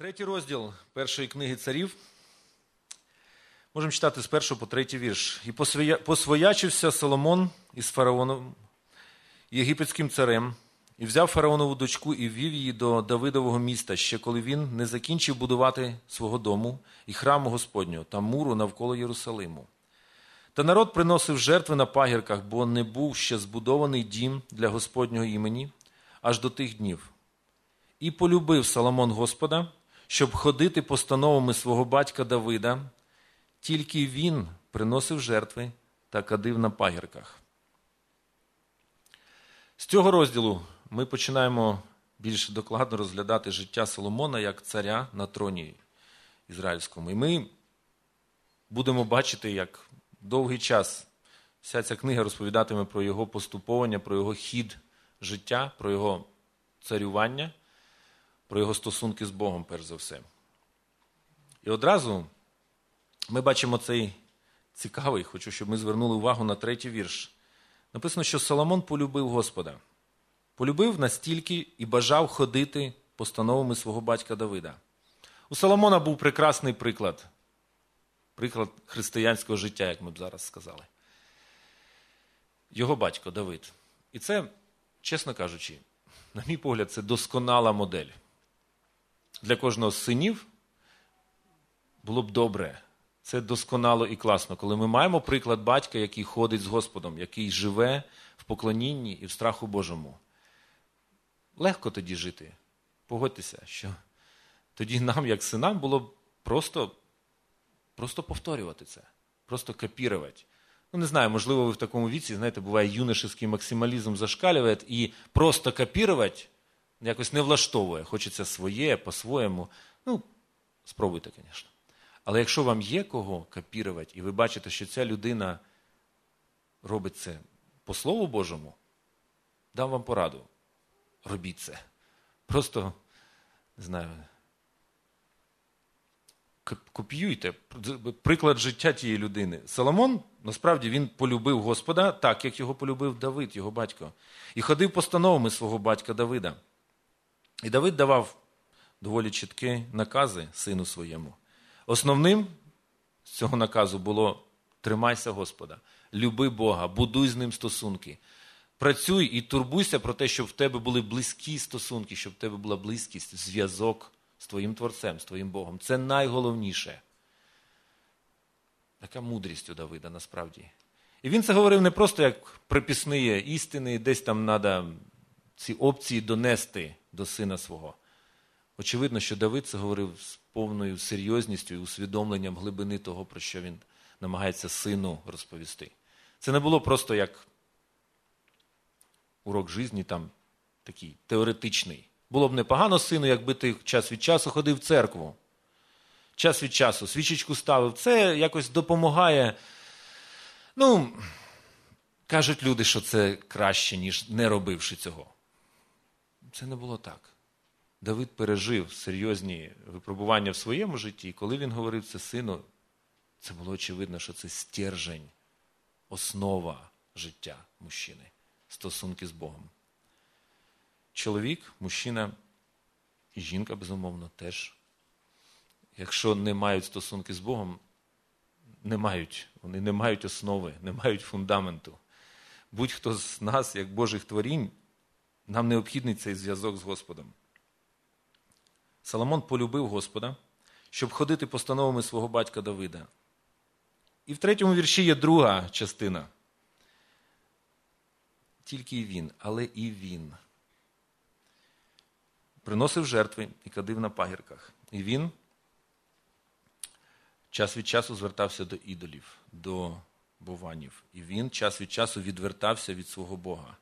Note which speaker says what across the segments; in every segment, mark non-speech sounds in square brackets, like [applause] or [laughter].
Speaker 1: Третій розділ першої книги царів. Можемо читати з першого по третій вірш. І посвоячився Соломон із фараоном, єгипетським царем, і взяв фараонову дочку і ввів її до Давидового міста, ще коли він не закінчив будувати свого дому і храму Господнього та муру навколо Єрусалиму. Та народ приносив жертви на пагірках, бо не був ще збудований дім для Господнього імені аж до тих днів. І полюбив Соломон Господа щоб ходити постановами свого батька Давида, тільки він приносив жертви та кадив на пагірках. З цього розділу ми починаємо більш докладно розглядати життя Соломона як царя на троні ізраїльському. І ми будемо бачити, як довгий час вся ця книга розповідатиме про його поступовання, про його хід життя, про його царювання про його стосунки з Богом, перш за все. І одразу ми бачимо цей цікавий, хочу, щоб ми звернули увагу на третій вірш. Написано, що Соломон полюбив Господа. Полюбив настільки і бажав ходити постановами свого батька Давида. У Соломона був прекрасний приклад, приклад християнського життя, як ми б зараз сказали. Його батько Давид. І це, чесно кажучи, на мій погляд, це досконала модель для кожного з синів було б добре. Це досконало і класно, коли ми маємо приклад батька, який ходить з Господом, який живе в поклонінні і в страху Божому. Легко тоді жити. Погодьтеся, що тоді нам, як синам, було б просто просто повторювати це, просто копірувати. Ну, не знаю, можливо, ви в такому віці, знаєте, буває юношеский максималізм зашкалює, і просто копірувати якось не влаштовує. Хочеться своє, по-своєму. Ну, спробуйте, звісно. Але якщо вам є кого копірувати, і ви бачите, що ця людина робить це по Слову Божому, дам вам пораду. Робіть це. Просто, не знаю, копіюйте приклад життя тієї людини. Соломон, насправді, він полюбив Господа так, як його полюбив Давид, його батько, і ходив постановами свого батька Давида. І Давид давав доволі чіткі накази сину своєму. Основним з цього наказу було тримайся Господа, люби Бога, будуй з ним стосунки. Працюй і турбуйся про те, щоб в тебе були близькі стосунки, щоб в тебе була близькість, зв'язок з твоїм Творцем, з твоїм Богом. Це найголовніше. Така мудрість у Давида насправді. І він це говорив не просто як припісні істини, десь там треба ці опції донести до сина свого. Очевидно, що Давид це говорив з повною серйозністю і усвідомленням глибини того, про що він намагається сину розповісти. Це не було просто як урок житті, там такий теоретичний. Було б непогано сину, якби ти час від часу ходив в церкву. Час від часу, свічечку ставив. Це якось допомагає. Ну, кажуть люди, що це краще, ніж не робивши цього. Це не було так. Давид пережив серйозні випробування в своєму житті, і коли він говорив це сину, це було очевидно, що це стержень, основа життя мужчини, стосунки з Богом. Чоловік, мужчина і жінка, безумовно, теж. Якщо не мають стосунки з Богом, не мають, вони не мають основи, не мають фундаменту. Будь-хто з нас, як Божих творінь, нам необхідний цей зв'язок з Господом. Соломон полюбив Господа, щоб ходити постановами свого батька Давида. І в третьому вірші є друга частина. Тільки і він, але і він. Приносив жертви і кадив на пагірках. І він час від часу звертався до ідолів, до бованів. І він час від часу відвертався від свого Бога.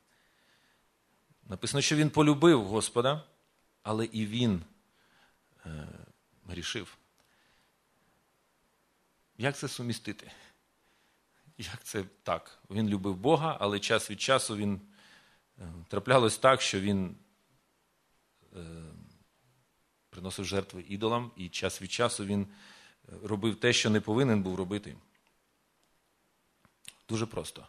Speaker 1: Написано, що він полюбив Господа, але і він е, грішив. Як це сумістити? Як це так? Він любив Бога, але час від часу він е, траплялось так, що він е, приносив жертви ідолам, і час від часу він е, робив те, що не повинен був робити. Дуже просто.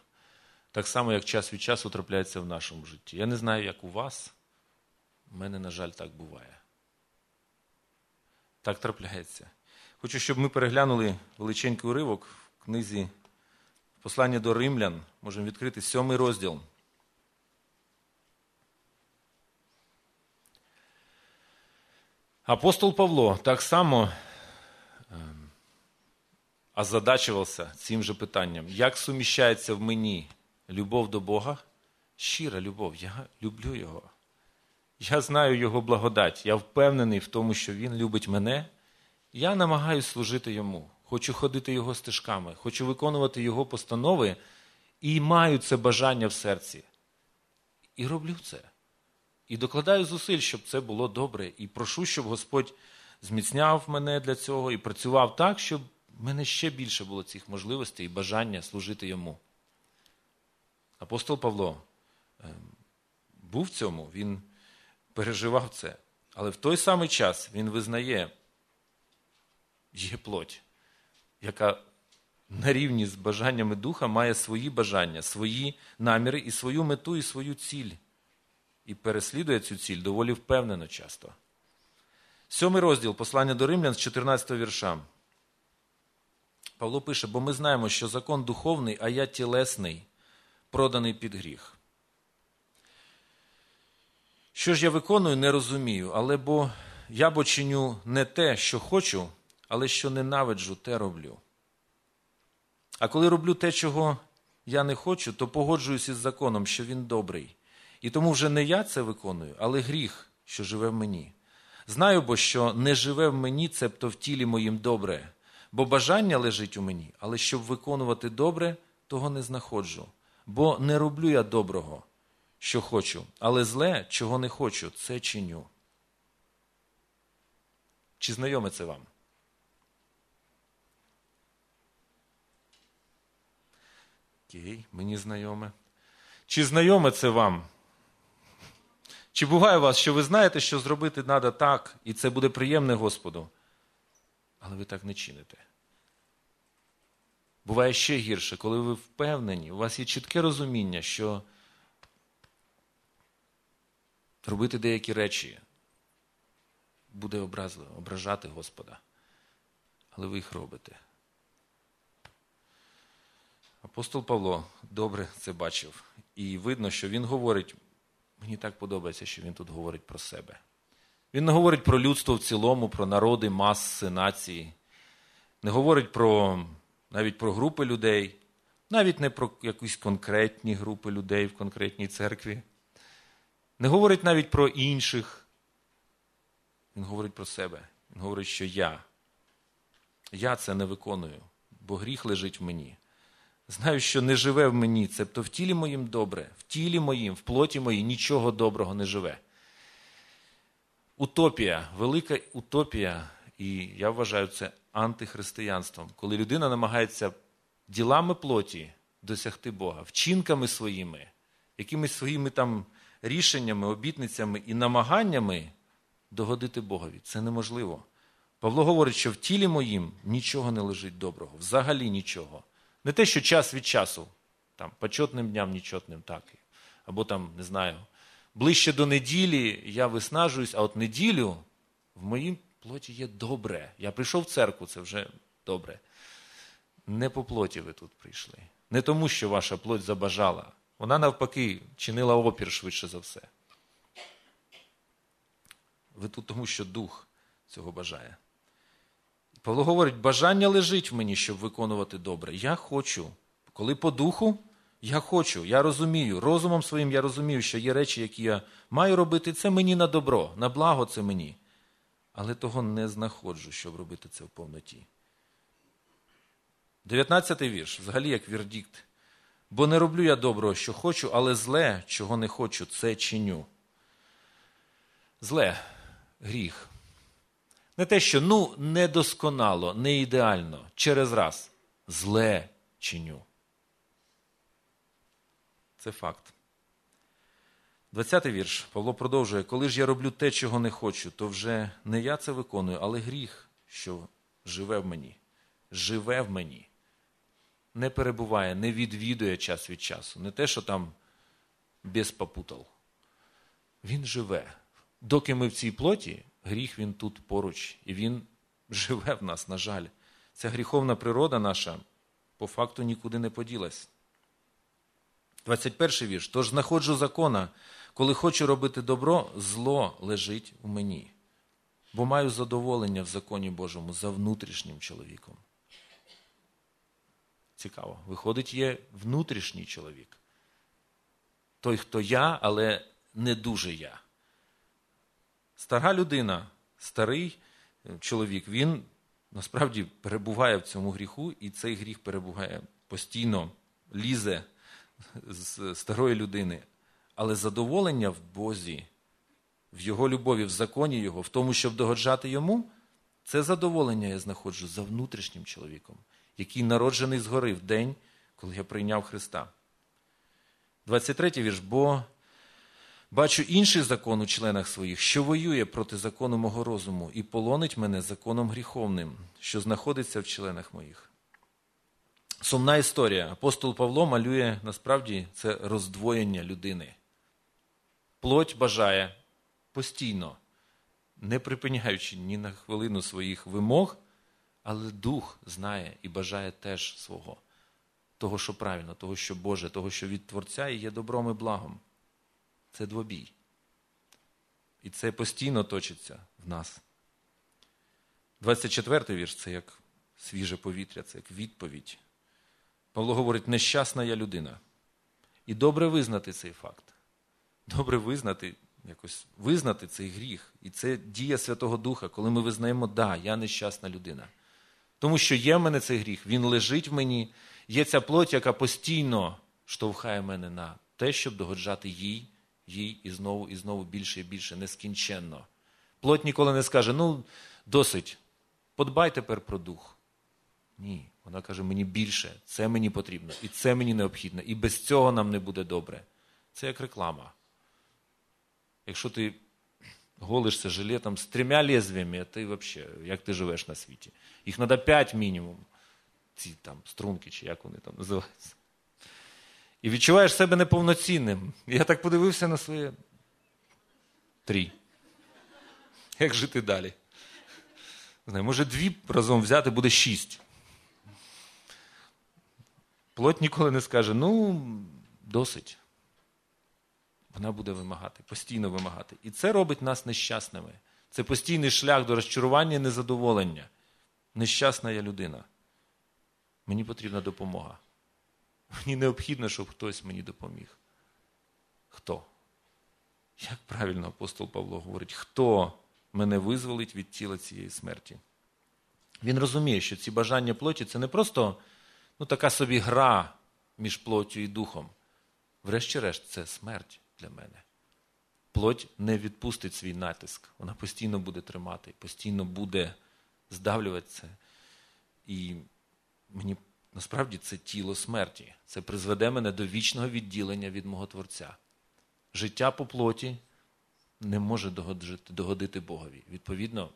Speaker 1: Так само, як час від часу трапляється в нашому житті. Я не знаю, як у вас. У мене, на жаль, так буває. Так трапляється. Хочу, щоб ми переглянули величенький уривок в книзі Послання до римлян. Можемо відкрити сьомий розділ. Апостол Павло так само ем, озадачувався цим же питанням, як суміщається в мені любов до Бога, щира любов, я люблю Його. Я знаю Його благодать, я впевнений в тому, що Він любить мене. Я намагаюся служити Йому, хочу ходити Його стежками, хочу виконувати Його постанови і маю це бажання в серці. І роблю це. І докладаю зусиль, щоб це було добре. І прошу, щоб Господь зміцняв мене для цього і працював так, щоб в мене ще більше було цих можливостей і бажання служити йому. Апостол Павло ем, був в цьому, він переживав це. Але в той самий час він визнає, є плоть, яка на рівні з бажаннями духа має свої бажання, свої наміри і свою мету, і свою ціль і переслідує цю ціль доволі впевнено часто. Сьомий розділ послання до римлян з 14 вірша. Павло пише: бо ми знаємо, що закон духовний, а я тілесний, проданий під гріх. Що ж я виконую, не розумію, але бо я бо чиню не те, що хочу, але що ненавиджу, те роблю. А коли роблю те, чого я не хочу, то погоджуюсь із законом, що він добрий. І тому вже не я це виконую, але гріх, що живе в мені. Знаю бо, що не живе в мені, цебто в тілі моїм добре, бо бажання лежить у мені, але щоб виконувати добре, того не знаходжу. Бо не роблю я доброго, що хочу, але зле, чого не хочу, це чиню. Чи знайоме це вам? Окей, мені знайоме. Чи знайоме це вам? Чи буває у вас, що ви знаєте, що зробити треба так, і це буде приємне Господу, але ви так не чините? Буває ще гірше, коли ви впевнені, у вас є чітке розуміння, що робити деякі речі буде образливо, ображати Господа, але ви їх робите. Апостол Павло добре це бачив, і видно, що він говорить. Мені так подобається, що він тут говорить про себе. Він не говорить про людство в цілому, про народи, маси, нації, не говорить про навіть про групи людей, навіть не про якісь конкретні групи людей в конкретній церкві. Не говорить навіть про інших. Він говорить про себе. Він говорить, що я. Я це не виконую, бо гріх лежить в мені. Знаю, що не живе в мені, цебто в тілі моїм добре, в тілі моїм, в плоті моїй нічого доброго не живе. Утопія, велика утопія, і я вважаю це антихристиянством, коли людина намагається ділами плоті досягти Бога, вчинками своїми, якимись своїми там рішеннями, обітницями і намаганнями догодити Богові. Це неможливо. Павло говорить, що в тілі моїм нічого не лежить доброго, взагалі нічого. Не те, що час від часу, там, почетним дням, нечотним, так. Або там, не знаю, ближче до неділі я виснажуюсь, а от неділю в моїй плоті є добре. Я прийшов в церкву, це вже добре. Не по плоті ви тут прийшли. Не тому, що ваша плоть забажала. Вона навпаки чинила опір швидше за все. Ви тут тому, що дух цього бажає. Павло говорить, бажання лежить в мені, щоб виконувати добре. Я хочу. Коли по духу, я хочу, я розумію, розумом своїм я розумію, що є речі, які я маю робити, це мені на добро, на благо це мені. Але того не знаходжу, щоб робити це в повноті. 19-й вірш, взагалі як вірдікт. Бо не роблю я доброго, що хочу, але зле, чого не хочу, це чиню. Зле, гріх. Не те, що ну недосконало, не ідеально, через раз зле чиню. Це факт. 20-й вірш Павло продовжує: коли ж я роблю те, чого не хочу, то вже не я це виконую, але гріх, що живе в мені, живе в мені, не перебуває, не відвідує час від часу. Не те, що там без попутал. Він живе. Доки ми в цій плоті, гріх він тут поруч, і він [laughs] живе в нас, на жаль. Ця гріховна природа наша по факту нікуди не поділась. 21 вірш. Тож знаходжу закона, коли хочу робити добро, зло лежить у мені, бо маю задоволення в законі Божому за внутрішнім чоловіком. Цікаво. Виходить, є внутрішній чоловік. Той, хто я, але не дуже я. Стара людина, старий чоловік, він насправді перебуває в цьому гріху, і цей гріх перебуває постійно, лізе з старої людини. Але задоволення в Бозі, в Його любові, в законі Його, в тому, щоб догоджати йому, це задоволення я знаходжу за внутрішнім чоловіком, який народжений згори в день, коли я прийняв Христа. 23 вірш. Бо бачу інший закон у членах своїх, що воює проти закону мого розуму і полонить мене законом гріховним, що знаходиться в членах моїх. Сумна історія. Апостол Павло малює насправді це роздвоєння людини. Плоть бажає постійно, не припиняючи ні на хвилину своїх вимог, але дух знає і бажає теж свого, того, що правильно, того, що Боже, того, що від Творця і є добром і благом. Це двобій. І це постійно точиться в нас. 24 й вірш це як свіже повітря, це як відповідь. Павло говорить, нещасна я людина. І добре визнати цей факт. Добре визнати, якось визнати цей гріх. І це дія Святого Духа, коли ми визнаємо, да, я нещасна людина. Тому що є в мене цей гріх, він лежить в мені, є ця плоть, яка постійно штовхає мене на те, щоб догоджати їй, їй і знову, і знову більше і більше, нескінченно. Плоть ніколи не скаже: ну, досить, подбай тепер про дух. Ні. Вона каже, мені більше, це мені потрібно, і це мені необхідно, і без цього нам не буде добре. Це як реклама. Якщо ти голишся жилетом з трьома лезвиями, ти взагалі, як ти живеш на світі? Їх треба п'ять мінімум. Ці там струнки, чи як вони там називаються. І відчуваєш себе неповноцінним. Я так подивився на своє три. Як жити далі? Може, дві разом взяти буде шість. Плоть ніколи не скаже, ну, досить. Вона буде вимагати, постійно вимагати. І це робить нас нещасними. Це постійний шлях до розчарування і незадоволення. Нещасна я людина. Мені потрібна допомога. Мені необхідно, щоб хтось мені допоміг. Хто? Як правильно апостол Павло говорить, хто мене визволить від тіла цієї смерті? Він розуміє, що ці бажання плоті це не просто ну, така собі гра між плоттю і духом. Врешті-решт, це смерть для мене. Плоть не відпустить свій натиск. Вона постійно буде тримати, постійно буде здавлювати це. І мені насправді це тіло смерті. Це призведе мене до вічного відділення від мого Творця. Життя по плоті не може догодити, догодити Богові. Відповідно,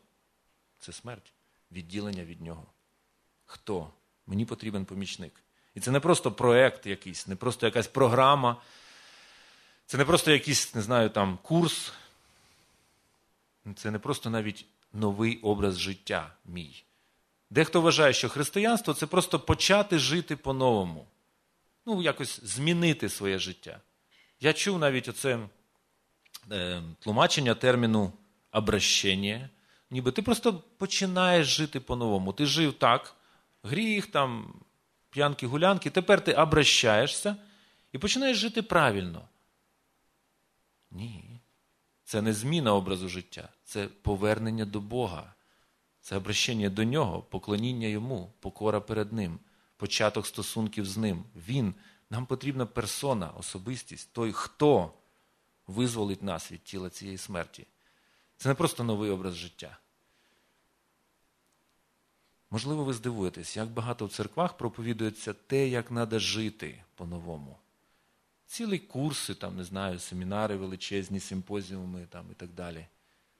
Speaker 1: це смерть, відділення від нього. Хто? Мені потрібен помічник. І це не просто проект якийсь, не просто якась програма, це не просто якийсь, не знаю, там курс. Це не просто навіть новий образ життя мій. Дехто вважає, що християнство це просто почати жити по-новому. Ну, якось змінити своє життя. Я чув навіть оце е, тлумачення терміну обращення. Ніби ти просто починаєш жити по-новому. Ти жив так, гріх, там, п'янки, гулянки, тепер ти обращаєшся і починаєш жити правильно. Це не зміна образу життя, це повернення до Бога. Це обращення до Нього, поклоніння Йому, покора перед Ним, початок стосунків з Ним. Він, Нам потрібна персона, особистість, той, хто визволить нас від тіла цієї смерті. Це не просто новий образ життя. Можливо, ви здивуєтесь, як багато в церквах проповідується те, як треба жити по-новому. Цілі курси, там, не знаю, семінари величезні, симпозіуми там, і так далі.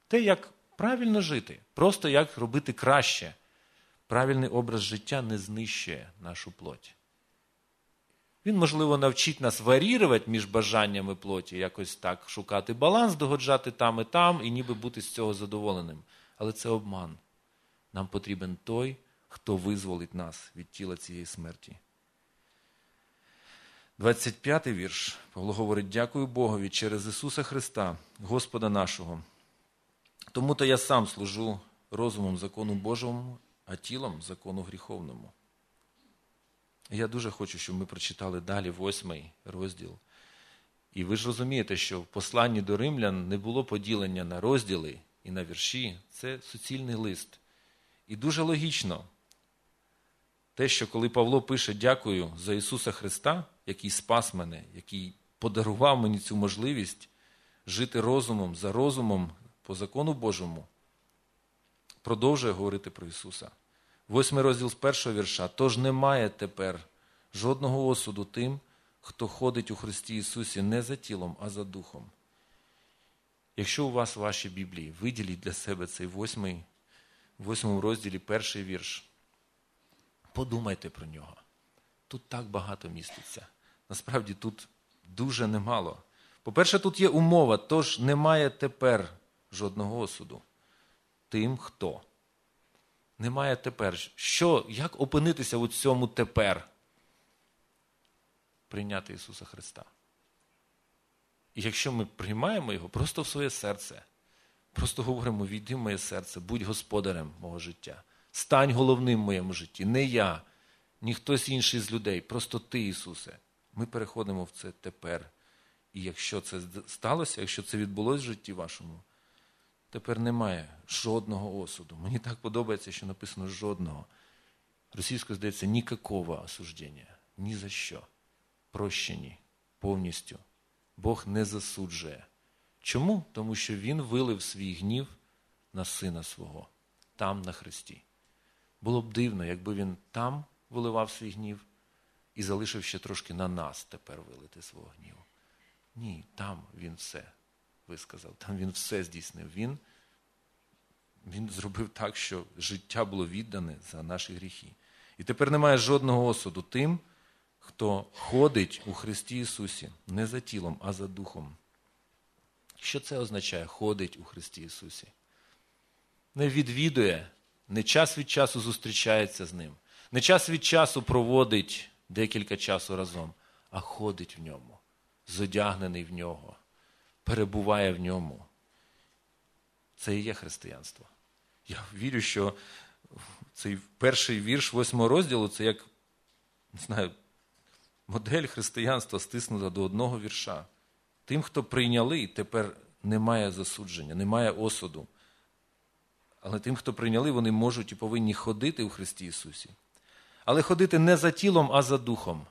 Speaker 1: Те, як правильно жити, просто як робити краще. Правильний образ життя не знищує нашу плоть. Він, можливо, навчить нас варірувати між бажаннями плоті, якось так шукати баланс, догоджати там і там, і ніби бути з цього задоволеним. Але це обман. Нам потрібен той, хто визволить нас від тіла цієї смерті. 25 й вірш. Павло говорить: дякую Богові через Ісуса Христа, Господа нашого. Тому то я сам служу розумом закону Божому, а тілом закону гріховному. Я дуже хочу, щоб ми прочитали далі восьмий розділ. І ви ж розумієте, що в посланні до римлян не було поділення на розділи і на вірші. Це суцільний лист. І дуже логічно те, що коли Павло пише Дякую за Ісуса Христа, який спас мене, який подарував мені цю можливість жити розумом за розумом по закону Божому, продовжує говорити про Ісуса. Восьмий розділ з першого вірша. Тож немає тепер жодного осуду тим, хто ходить у Христі Ісусі не за тілом, а за духом. Якщо у вас в вашій Біблії виділіть для себе цей восьмий, восьмому розділі перший вірш, подумайте про нього. Тут так багато міститься. Насправді тут дуже немало. По-перше, тут є умова, тож немає тепер жодного осуду. Тим, хто. Немає тепер. Що, Як опинитися у цьому тепер? Прийняти Ісуса Христа. І якщо ми приймаємо Його просто в своє серце, просто говоримо, війди в моє серце, будь господарем мого життя, стань головним в моєму житті, не я, ні хтось інший з людей, просто Ти, Ісусе. Ми переходимо в це тепер. І якщо це сталося, якщо це відбулося в житті вашому, тепер немає жодного осуду. Мені так подобається, що написано жодного. Російською здається, нікакого осуждення. Ні за що. Прощені повністю. Бог не засуджує. Чому? Тому що Він вилив свій гнів на сина свого, там, на Христі. Було б дивно, якби він там виливав свій гнів і залишив ще трошки на нас тепер вилити свого гніву. Ні, там він все висказав, там він все здійснив. Він він зробив так, що життя було віддане за наші гріхи. І тепер немає жодного осуду тим, хто ходить у Христі Ісусі не за тілом, а за духом. Що це означає ходить у Христі Ісусі? Не відвідує, не час від часу зустрічається з Ним, не час від часу проводить декілька часу разом, а ходить в ньому, зодягнений в нього, перебуває в ньому. Це і є християнство. Я вірю, що цей перший вірш восьмого розділу це як не знаю, модель християнства стиснута до одного вірша. Тим, хто прийняли, тепер немає засудження, немає осуду. Але тим, хто прийняли, вони можуть і повинні ходити у Христі Ісусі. Але ходити не за тілом, а за духом.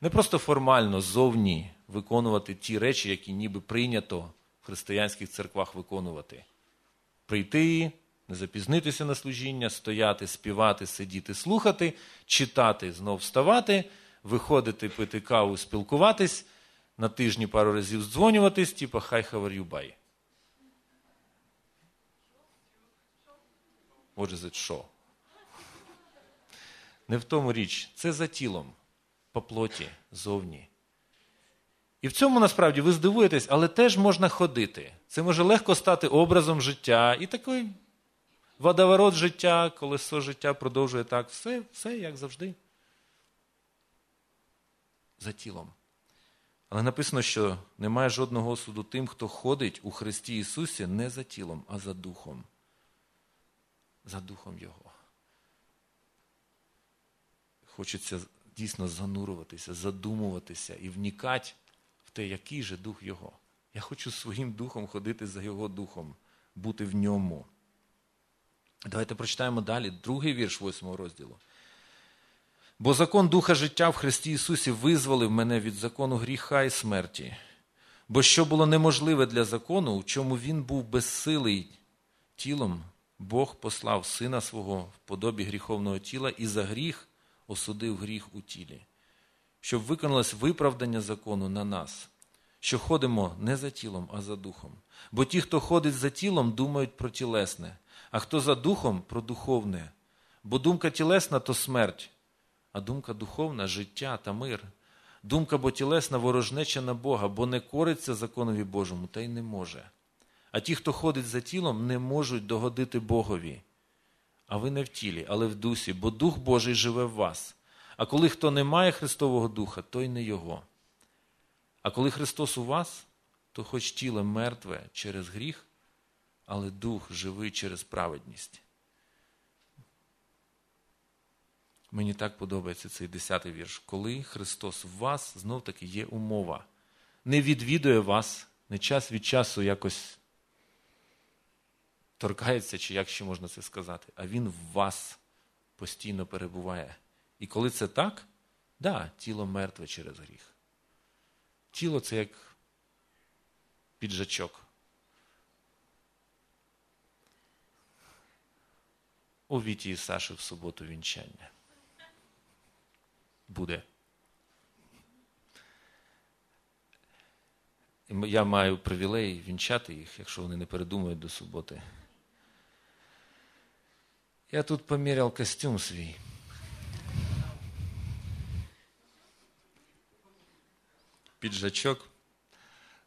Speaker 1: Не просто формально зовні виконувати ті речі, які ніби прийнято в християнських церквах виконувати. Прийти, не запізнитися на служіння, стояти, співати, сидіти, слухати, читати, знов вставати, виходити, пити каву, спілкуватись, на тижні пару разів здзвонюватись, типу хай how What is it show? Не в тому річ, це за тілом, по плоті, зовні. І в цьому насправді ви здивуєтесь, але теж можна ходити. Це може легко стати образом життя і такий водоворот життя, колесо життя продовжує так, все, все як завжди. За тілом. Але написано, що немає жодного осуду тим, хто ходить у Христі Ісусі не за тілом, а за духом. За духом Його. Хочеться дійсно занурюватися, задумуватися і вникати в те, який же дух Його. Я хочу своїм духом ходити за Його духом, бути в ньому. Давайте прочитаємо далі другий вірш восьмого розділу. Бо закон Духа життя в Христі Ісусі визволив мене від закону гріха і смерті. Бо що було неможливе для закону, в чому він був безсилий тілом, Бог послав Сина свого в подобі гріховного тіла і за гріх осудив гріх у тілі, щоб виконалось виправдання закону на нас, що ходимо не за тілом, а за духом. Бо ті, хто ходить за тілом, думають про тілесне, а хто за духом про духовне. Бо думка тілесна то смерть, а думка духовна життя та мир. Думка бо тілесна ворожнеча на Бога, бо не кориться законові Божому, та й не може. А ті, хто ходить за тілом, не можуть догодити Богові. а ви не в тілі, але в дусі, бо Дух Божий живе в вас. А коли хто не має Христового Духа, той не Його. А коли Христос у вас, то хоч тіло мертве через гріх, але дух живий через праведність. Мені так подобається цей десятий вірш. Коли Христос в вас, знов таки є умова. Не відвідує вас, не час від часу якось торкається, чи як ще можна це сказати, а Він в вас постійно перебуває. І коли це так, да, тіло мертве через гріх. Тіло це як піджачок. У Віті і Саші в суботу вінчання. Буде. Я маю привілей вінчати їх, якщо вони не передумають до суботи. Я тут поміряв костюм свій. Піджачок.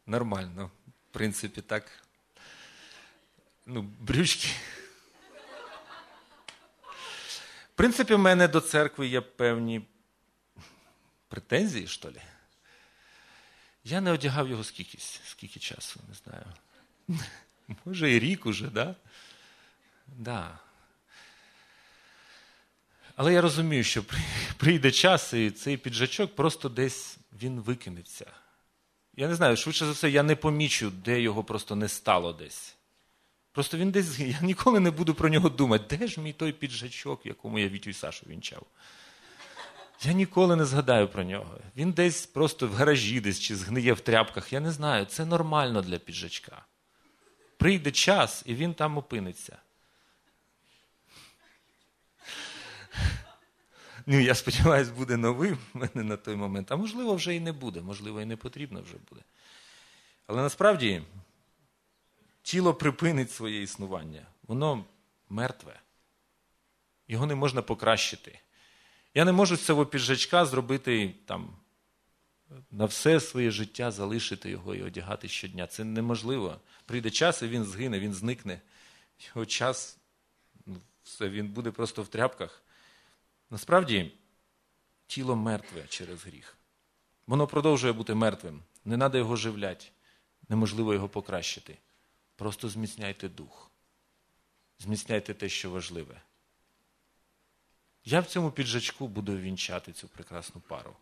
Speaker 1: Нормально. В принципі, так. Ну, брючки. В принципі, в мене до церкви є певні претензії, що ли. Я не одягав його скільки, скільки часу, не знаю. Може, і рік уже, да? Да. Але я розумію, що прийде час, і цей піджачок просто десь він викинеться. Я не знаю, швидше за все, я не помічу, де його просто не стало десь. Просто він десь, я ніколи не буду про нього думати, де ж мій той піджачок, якому я Вітю і Сашу вінчав. Я ніколи не згадаю про нього. Він десь просто в гаражі десь чи згниє в тряпках. Я не знаю. Це нормально для піджачка. Прийде час, і він там опиниться. Ну, я сподіваюся, буде новий в мене на той момент. А можливо, вже і не буде, можливо, і не потрібно вже буде. Але насправді тіло припинить своє існування. Воно мертве. Його не можна покращити. Я не можу з цього піджачка зробити там на все своє життя залишити його і одягати щодня. Це неможливо. Прийде час, і він згине, він зникне. Його час, ну, все, він буде просто в тряпках. Насправді, тіло мертве через гріх. Воно продовжує бути мертвим. Не треба його живляти. Неможливо його покращити. Просто зміцняйте дух. Зміцняйте те, що важливе. Я в цьому піджачку буду вінчати цю прекрасну пару.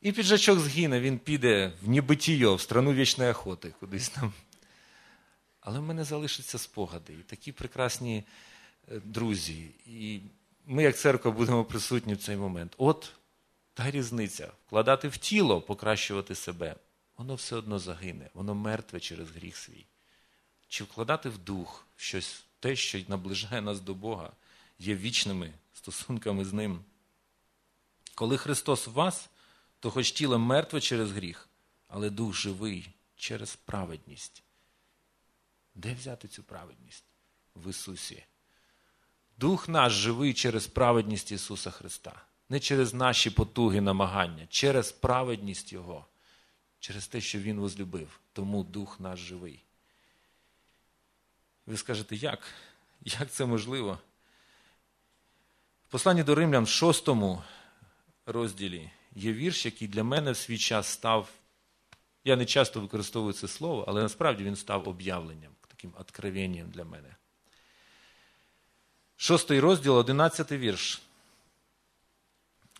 Speaker 1: І піджачок згине, він піде в небитіє, в страну вічної охоти, кудись там. Але в мене залишаться спогади і такі прекрасні друзі. І ми, як церква, будемо присутні в цей момент. От та різниця вкладати в тіло, покращувати себе. Воно все одно загине, воно мертве через гріх свій. Чи вкладати в дух щось те, що наближає нас до Бога є вічними стосунками з Ним. Коли Христос в вас, то хоч тіло мертве через гріх, але дух живий через праведність. Де взяти цю праведність? В Ісусі. Дух наш живий через праведність Ісуса Христа. Не через наші потуги намагання, через праведність Його, через те, що Він возлюбив. Тому Дух наш живий. Ви скажете, як? Як це можливо? В посланні до римлян, в шостому розділі, є вірш, який для мене в свій час став. Я не часто використовую це слово, але насправді він став об'явленням, таким откровенням для мене. Шостий розділ, одинадцятий вірш.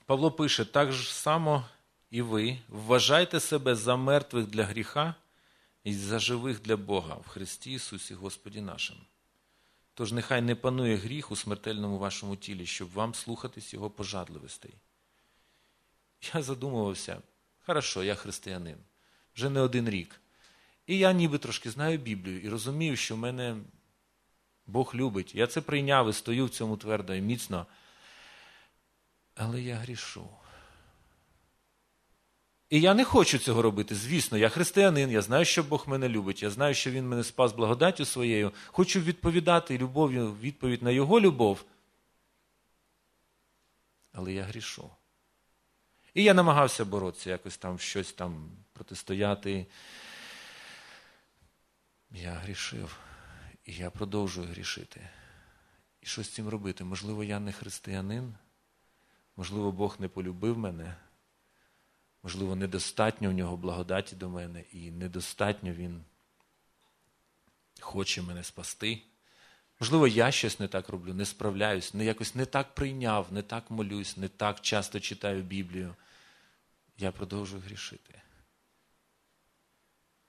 Speaker 1: Павло пише: так ж само і ви вважайте себе за мертвих для гріха і за живих для Бога в Христі Ісусі Господі нашим. Тож нехай не панує гріх у смертельному вашому тілі, щоб вам слухатись його пожадливостей. Я задумувався, хорошо, я християнин, вже не один рік. І я ніби трошки знаю Біблію і розумію, що в мене Бог любить. Я це прийняв і стою в цьому твердо і міцно. Але я грішу. І я не хочу цього робити. Звісно, я християнин, я знаю, що Бог мене любить, я знаю, що Він мене спас благодаттю своєю. Хочу відповідати любов'ю відповідь на Його любов. Але я грішу. І я намагався боротися, якось там щось там протистояти. Я грішив. Я продовжую грішити. І що з цим робити? Можливо, я не християнин, можливо, Бог не полюбив мене, можливо, недостатньо в нього благодаті до мене, і недостатньо Він хоче мене спасти. Можливо, я щось не так роблю, не справляюсь, не якось не так прийняв, не так молюсь, не так часто читаю Біблію. Я продовжую грішити.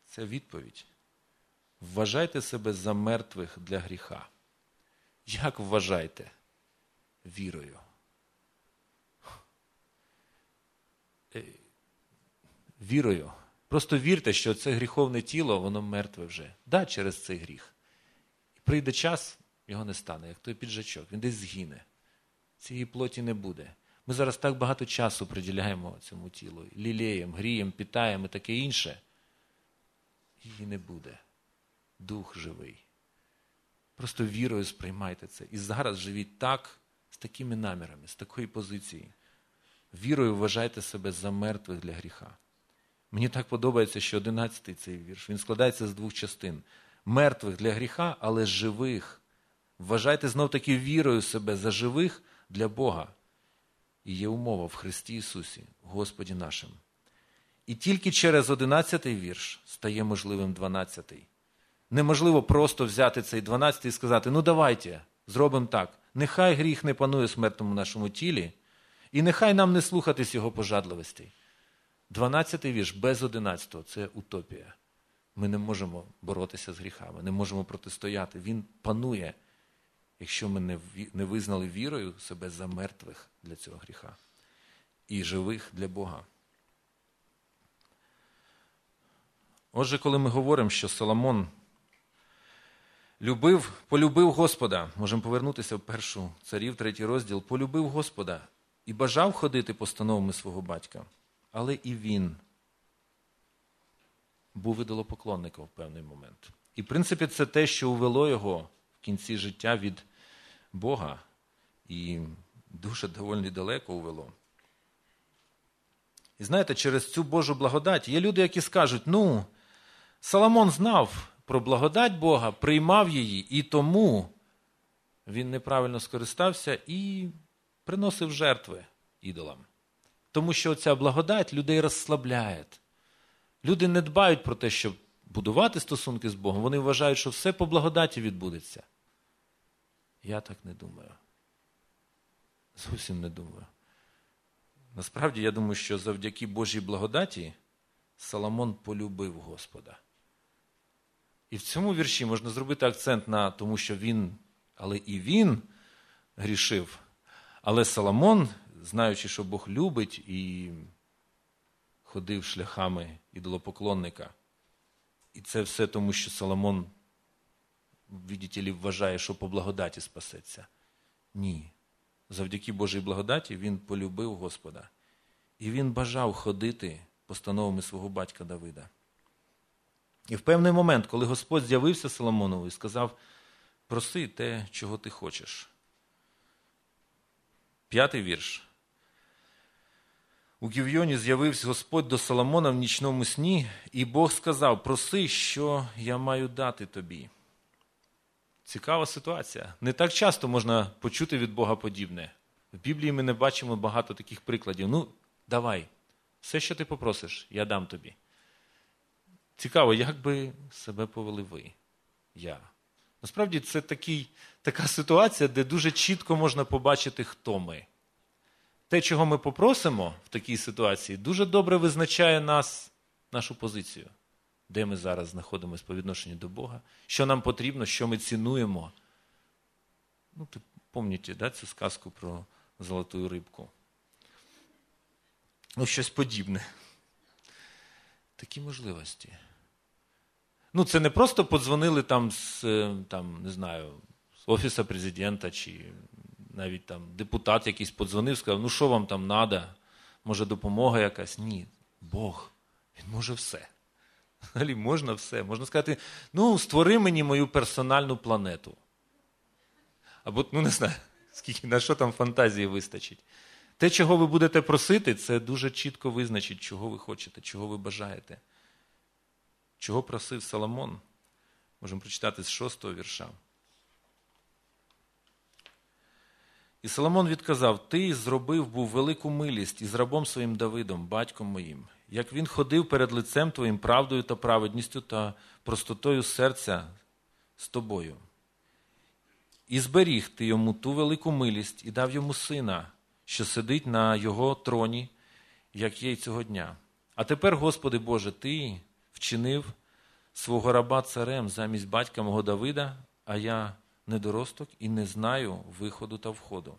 Speaker 1: Це відповідь. Вважайте себе за мертвих для гріха. Як вважайте? Вірою. Е, вірою. Просто вірте, що це гріховне тіло, воно мертве вже. Да, через цей гріх. Прийде час, його не стане, як той піджачок, він десь згине. Цієї плоті не буде. Ми зараз так багато часу приділяємо цьому тілу, лілеєм, грієм, питаємо і таке інше. Її не буде. Дух живий. Просто вірою сприймайте це. І зараз живіть так, з такими намірами, з такої позиції. Вірою вважайте себе за мертвих для гріха. Мені так подобається, що одинадцятий цей вірш. Він складається з двох частин: мертвих для гріха, але живих. Вважайте знов таки вірою себе за живих для Бога. І є умова в Христі Ісусі, Господі нашим. І тільки через одинадцятий вірш стає можливим дванадцятий. Неможливо просто взяти цей дванадцятий і сказати: ну давайте, зробимо так. Нехай гріх не панує смертному нашому тілі, і нехай нам не слухатись його пожадливостей. Дванадцятий вірш без одинадцятого це утопія. Ми не можемо боротися з гріхами, не можемо протистояти. Він панує, якщо ми не визнали вірою себе за мертвих для цього гріха і живих для Бога. Отже, коли ми говоримо, що Соломон любив, полюбив Господа, можемо повернутися в першу царів, третій розділ, полюбив Господа і бажав ходити постановами свого батька, але і він був ідолопоклонником в певний момент. І, в принципі, це те, що увело його в кінці життя від Бога, і дуже доволі далеко увело. І знаєте, через цю Божу благодать є люди, які скажуть: ну, Соломон знав про благодать Бога, приймав її, і тому він неправильно скористався і приносив жертви ідолам. Тому що ця благодать людей розслабляє. Люди не дбають про те, щоб будувати стосунки з Богом. Вони вважають, що все по благодаті відбудеться. Я так не думаю. Зовсім не думаю. Насправді, я думаю, що завдяки Божій благодаті Соломон полюбив Господа. І в цьому вірші можна зробити акцент на тому, що він, але і він грішив. Але Соломон, знаючи, що Бог любить і ходив шляхами ідолопоклонника. І це все тому, що Соломон, видите вважає, що по благодаті спасеться. Ні. Завдяки Божій благодаті він полюбив Господа. І він бажав ходити постановами свого батька Давида. І в певний момент, коли Господь з'явився Соломонову і сказав: проси те, чого ти хочеш. П'ятий вірш. У Гівйоні з'явився Господь до Соломона в нічному сні, і Бог сказав: Проси, що я маю дати тобі. Цікава ситуація. Не так часто можна почути від Бога подібне. В Біблії ми не бачимо багато таких прикладів. Ну, давай, все, що ти попросиш, я дам тобі. Цікаво, як би себе повели ви, я. Насправді, це такий, така ситуація, де дуже чітко можна побачити, хто ми. Те, чого ми попросимо в такій ситуації, дуже добре визначає нас, нашу позицію, де ми зараз знаходимося по відношенню до Бога, що нам потрібно, що ми цінуємо. Ну, ти пам'ятаєте, да, цю сказку про золоту рибку? Ну, щось подібне. Такі можливості. Ну, це не просто подзвонили там з е, там, не знаю, з Офісу президента, чи навіть там депутат якийсь подзвонив, сказав, ну що вам там треба, може допомога якась? Ні. Бог, він може все. Взагалі можна все. Можна сказати, ну, створи мені мою персональну планету. Або, ну не знаю, [laughs] скільки на що там фантазії вистачить. Те, чого ви будете просити, це дуже чітко визначить, чого ви хочете, чого ви бажаєте. Чого просив Соломон? Можемо прочитати з шостого вірша. І Соломон відказав: Ти зробив був велику милість із рабом своїм Давидом, батьком моїм, як він ходив перед лицем твоїм правдою та праведністю та простотою серця з тобою. І зберіг ти йому ту велику милість і дав йому сина, що сидить на його троні, як є й цього дня. А тепер, Господи Боже, Ти вчинив свого раба царем замість батька мого Давида, а я недоросток і не знаю виходу та входу.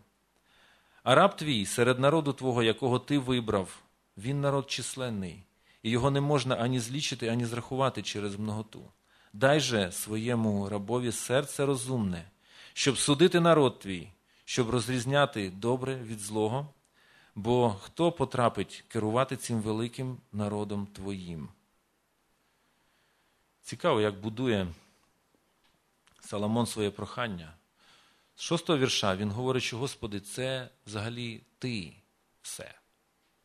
Speaker 1: А раб твій серед народу Твого, якого ти вибрав, він народ численний, і його не можна ані злічити, ані зрахувати через многоту. Дай же своєму рабові серце розумне, щоб судити народ твій, щоб розрізняти добре від злого, бо хто потрапить керувати цим великим народом твоїм? Цікаво, як будує Соломон своє прохання. З шостого вірша він говорить, що Господи, це взагалі ти все.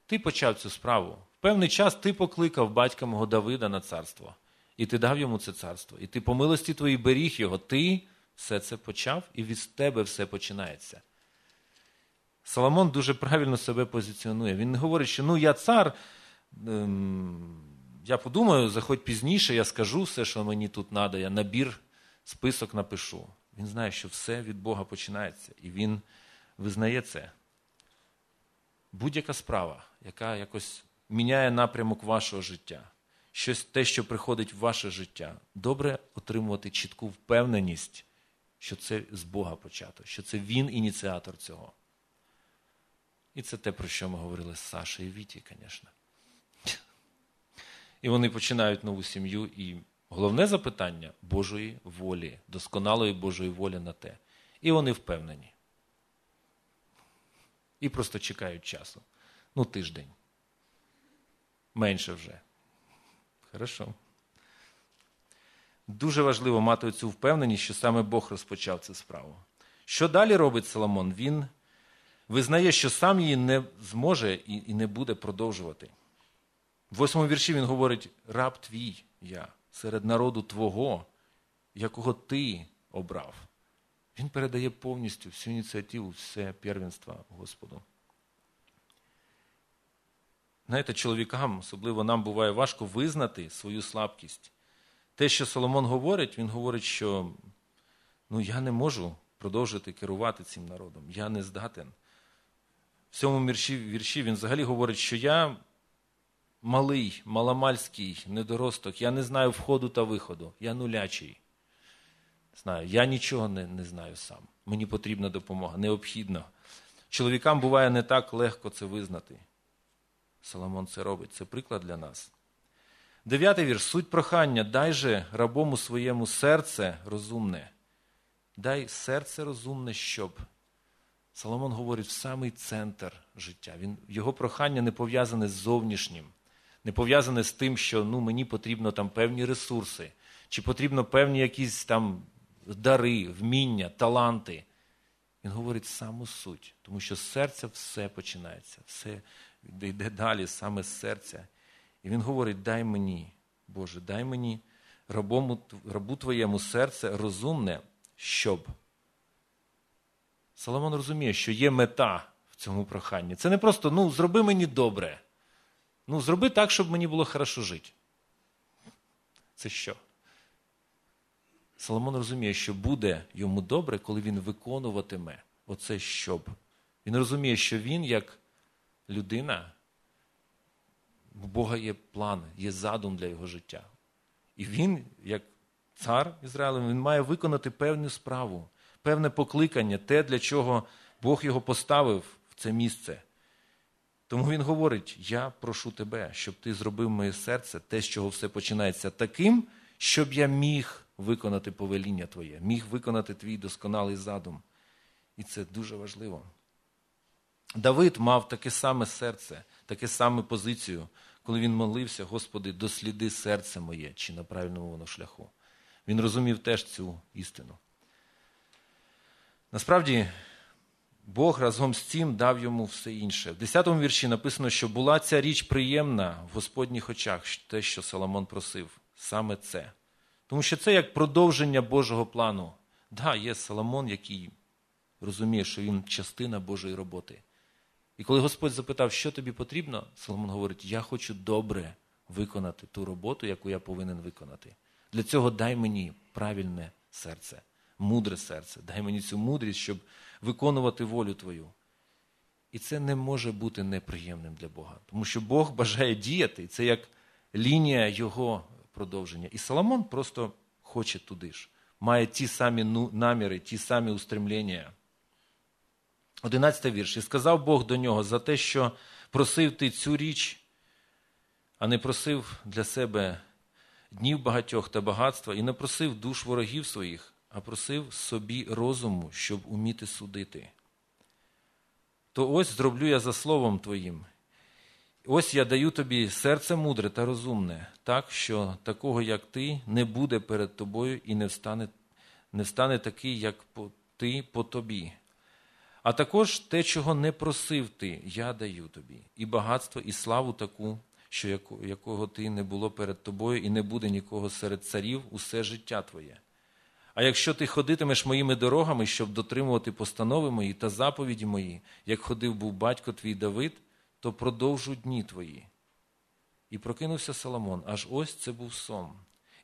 Speaker 1: Ти почав цю справу. В певний час ти покликав батька мого Давида на царство, і ти дав йому це царство. І ти по милості твоїй беріг його, ти все це почав, і від тебе все починається. Соломон дуже правильно себе позиціонує. Він не говорить, що ну я цар, ем, я подумаю, заходь пізніше, я скажу все, що мені тут треба, я набір, список напишу. Він знає, що все від Бога починається, і він визнає це. Будь-яка справа, яка якось міняє напрямок вашого життя, щось те, що приходить в ваше життя, добре отримувати чітку впевненість, що це з Бога почато, що це Він ініціатор цього. І це те, про що ми говорили з Сашою і Віті, звісно. І вони починають нову сім'ю. І головне запитання Божої волі, досконалої Божої волі на те. І вони впевнені. І просто чекають часу. Ну, тиждень. Менше вже. Хорошо. Дуже важливо мати цю впевненість, що саме Бог розпочав цю справу. Що далі робить Соломон? Він визнає, що сам її не зможе і не буде продовжувати. В восьмому вірші він говорить: раб твій я серед народу Твого, якого ти обрав. Він передає повністю всю ініціативу, все первенство Господу. Знаєте, чоловікам, особливо нам буває важко визнати свою слабкість. Те, що Соломон говорить, він говорить, що ну, я не можу продовжити керувати цим народом, я не здатен. В цьому вірші, вірші він взагалі говорить, що я малий, маломальський недоросток, я не знаю входу та виходу, я нулячий. Знаю, Я нічого не, не знаю сам. Мені потрібна допомога, необхідно. Чоловікам буває не так легко це визнати. Соломон це робить. Це приклад для нас. Дев'ятий вірш. Суть прохання. Дай же рабому своєму серце розумне. Дай серце розумне, щоб. Соломон говорить в самий центр життя. Він, Його прохання не пов'язане з зовнішнім, не пов'язане з тим, що ну, мені потрібно там певні ресурси, чи потрібно певні якісь там дари, вміння, таланти. Він говорить саму суть, тому що з серця все починається, все йде далі саме з серця. І він говорить: дай мені, Боже, дай мені рабому, рабу твоєму серце розумне, щоб. Соломон розуміє, що є мета в цьому проханні. Це не просто ну, зроби мені добре. Ну, зроби так, щоб мені було хорошо жити. Це що? Соломон розуміє, що буде йому добре, коли він виконуватиме оце щоб. Він розуміє, що він, як людина, у Бога є план, є задум для його життя. І він, як цар Ізраїлю, він має виконати певну справу, певне покликання, те, для чого Бог його поставив в це місце. Тому він говорить: я прошу тебе, щоб ти зробив моє серце, те, з чого все починається, таким, щоб я міг виконати повеління Твоє, міг виконати твій досконалий задум. І це дуже важливо. Давид мав таке саме серце, таке саме позицію, коли він молився, Господи, досліди серце моє, чи на правильному воно шляху. Він розумів теж цю істину. Насправді, Бог разом з цим дав йому все інше. В 10-му вірші написано, що була ця річ приємна в Господніх очах, те, що Соломон просив, саме це. Тому що це як продовження Божого плану. Да, є Соломон, який розуміє, що він частина Божої роботи. І коли Господь запитав, що тобі потрібно, Соломон говорить: Я хочу добре виконати ту роботу, яку я повинен виконати. Для цього дай мені правильне серце, мудре серце, дай мені цю мудрість, щоб виконувати волю Твою. І це не може бути неприємним для Бога, тому що Бог бажає діяти, це як лінія Його продовження. І Соломон просто хоче туди ж, має ті самі наміри, ті самі устремлення. Одинадцятий вірш. І сказав Бог до нього за те, що просив ти цю річ, а не просив для себе днів багатьох та багатства, і не просив душ ворогів своїх, а просив собі розуму, щоб уміти судити. То ось зроблю я за словом Твоїм. Ось я даю тобі серце мудре та розумне, так, що такого, як ти, не буде перед тобою і не встане не встане такий, як ти по тобі. А також те, чого не просив ти, я даю тобі, і багатство, і славу таку, що якого ти не було перед тобою, і не буде нікого серед царів усе життя твоє. А якщо ти ходитимеш моїми дорогами, щоб дотримувати постанови мої та заповіді мої, як ходив був батько твій Давид, то продовжу дні твої. І прокинувся Соломон, аж ось це був сон.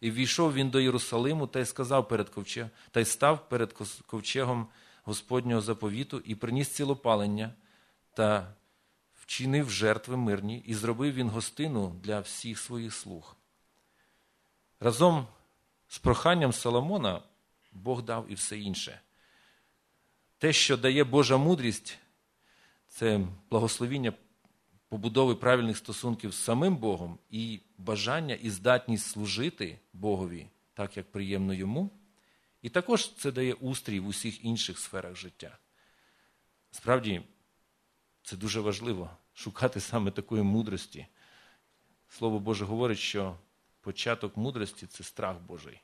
Speaker 1: І війшов він до Єрусалиму та й сказав перед ковчегом, та й став перед ковчегом Господнього заповіту і приніс цілопалення та вчинив жертви мирні, і зробив він гостину для всіх своїх слуг. Разом з проханням Соломона Бог дав і все інше. Те, що дає Божа мудрість, це благословіння побудови правильних стосунків з самим Богом і бажання і здатність служити Богові, так як приємно йому. І також це дає устрій в усіх інших сферах життя. Справді, це дуже важливо шукати саме такої мудрості. Слово Боже говорить, що початок мудрості це страх Божий.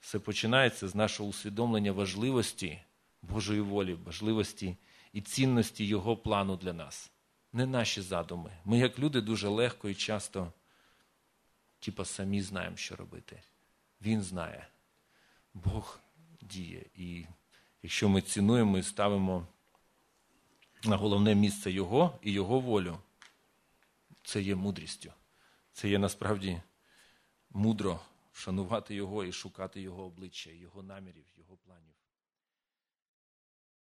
Speaker 1: Все починається з нашого усвідомлення важливості Божої волі, важливості і цінності Його плану для нас. Не наші задуми. Ми, як люди, дуже легко і часто, типа, самі знаємо, що робити. Він знає. Бог діє. І якщо ми цінуємо і ставимо на головне місце Його і Його волю, це є мудрістю. Це є насправді мудро шанувати Його і шукати Його обличчя, Його намірів, Його планів.